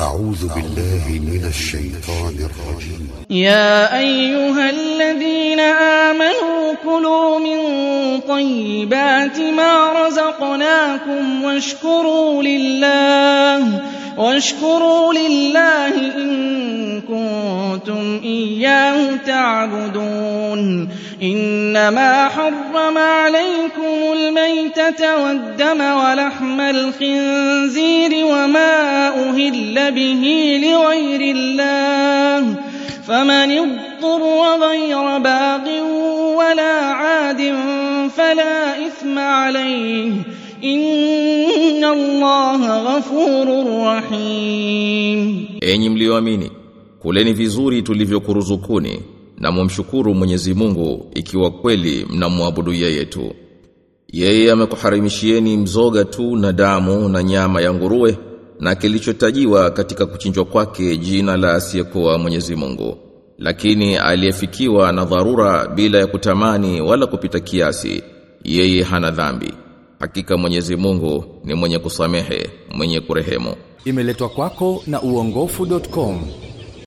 أعوذ بالله من الشيطان الرجيم. يا أيها الذين آمنوا كلوا من طيبات ما رزقناكم واشكروا لله واشكروا لله إن كنتم إياه تعبدون. إنما حرم عليكم الميتة والدم ولحم الخنزير وما أهل به لغير الله فمن اضطر غير باغ ولا عاد فلا إثم عليه إن الله غفور رحيم Enyi mlioamini, kuleni vizuri tulivyokuruzukuni na mumshukuru Mwenyezi Mungu ikiwa kweli mnamwabudu yeye tu. Yeye amekuharimishieni mzoga tu na damu na nyama ya nguruwe na kilichotajiwa katika kuchinjwa kwake jina la asiyekuwa Mwenyezi Mungu. Lakini aliyefikiwa na dharura bila ya kutamani wala kupita kiasi, yeye hana dhambi. Hakika Mwenyezi Mungu ni mwenye kusamehe, mwenye kurehemu. Imeletwa kwako na uongofu.com